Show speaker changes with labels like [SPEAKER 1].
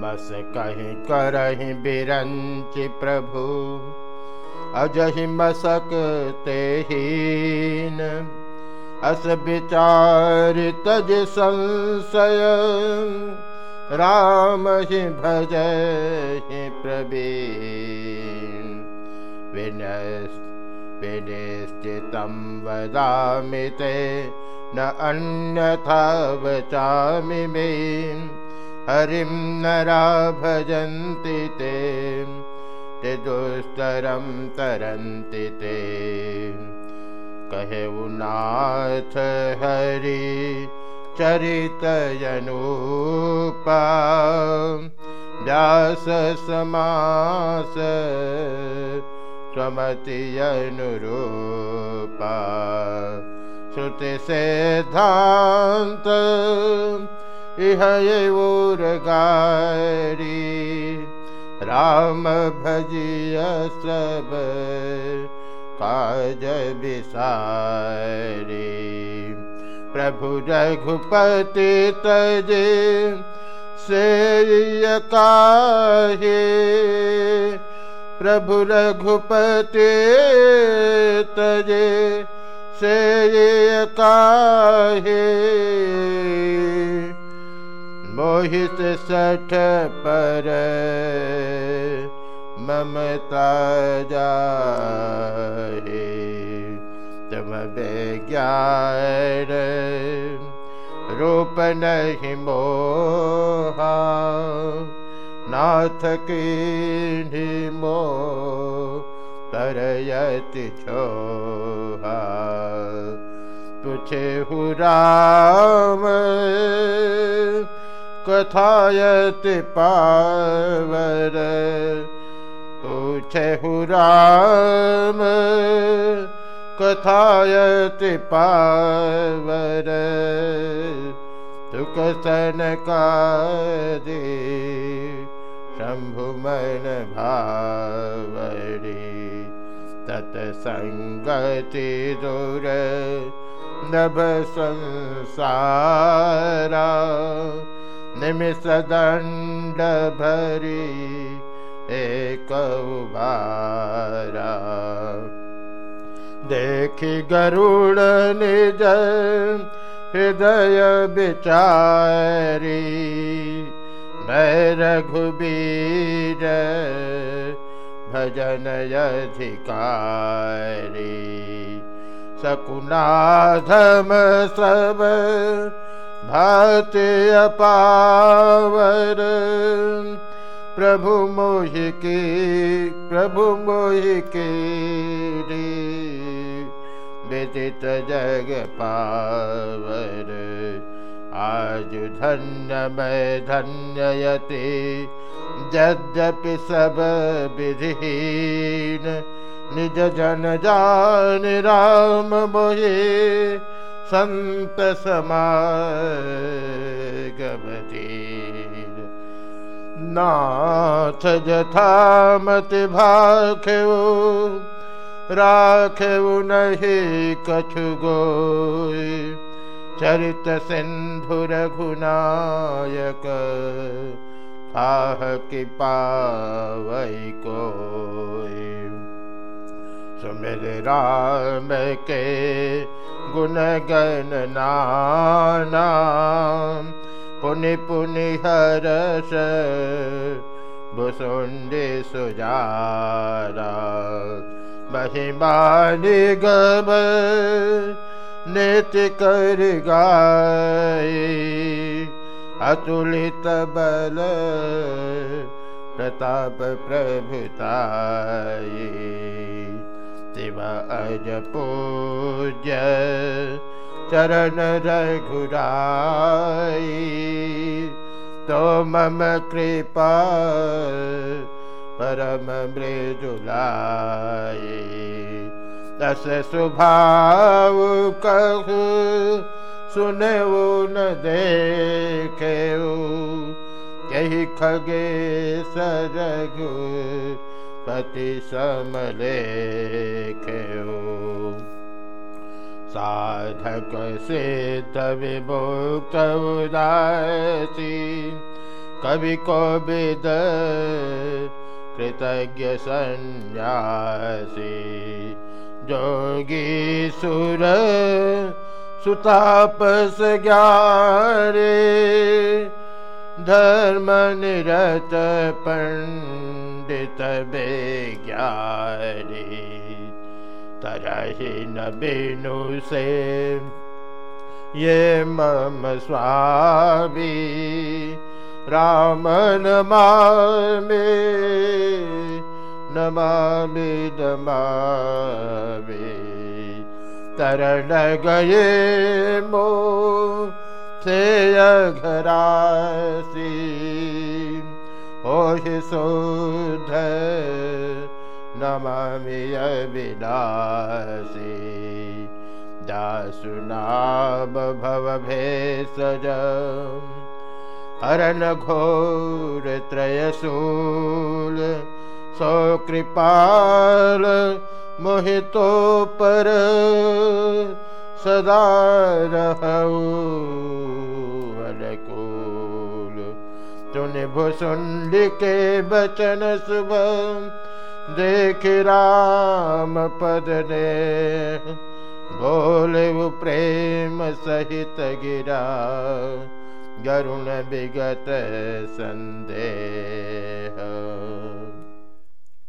[SPEAKER 1] मस कहीं करही बिरंचि प्रभु। अजहि मसक तेहीन अस विचार तज संशय राम ही भज ही प्रवीण विनिश्चितं वदामि ते। न अन्यथा वचामि मे हरिं नरा भजन्ति ते ते दुस्तरं तरन्ति ते। कहे उनाथ हरि चरितयनूपा व्यास समास स्वमतियनुरूपा। श्रुति से धान्त इह राम भजिय सब काज विसारी प्रभु रघुपति तजे से काहे प्रभु रघुपति तजे से काहे मोहित सठ पर ममता जाहे। नहीं मोहा। नाथ की मो तरयति छोहा कथायति पावर। पूछे हुराम कथायति पावर। तुकसन का दे शम्भुमन भावरी। तत्सङ्गति दूर नभ संसारा निमिषदण्ड भरी एक बारा देखि गरुड निज हृदय विचारी, मैं रघुबीर भजन अधिकारी। सकुनाधम सब भाति अपावर। प्रभु मोहि की प्रभु मोहि की व्यतीत जग पावर। आज धन्य मैं धन्ययति। यद्यपि सब विधिहीन। निज जन जान राम मोहे। संत समागमती। नाथ जथामति भाख्यो राखु नहीं कछु गोय चरित सिंधु रघुनायक आह कि पावई को सुमिर राम के गुण गण नाना पुनि पुनि हरस भुसुंडी सुजारा। महिमा कर गाय अतुलित बल प्रताप प्रभुताय शिव अज पूज्य। चरण रघुराई तो मम कृपा परम मृदुलाए दस स्वभाव कहु सुने न देखे कही खगे सरगु पति समले साधक सिद्ध विमुक्त उदासी कवि को विद कृतज्ञ सन्यासी। जोगी सुर सुतापस ग्यारे धर्म निरत पंडित बेग्यारे तरहि न बिनु से ये मम स्वामी राम नमामि नमामि नमामि तरण गए मो से घरासी होश शोध नमामि भेषज। हरन घोर त्रयशूल सौ कृपाल मोहितो पर सदा रहूल चुन भुसुंड के बचन शुभ देख राम पद ने। बोले वो प्रेम सहित गिरा गरुण विगत संदेह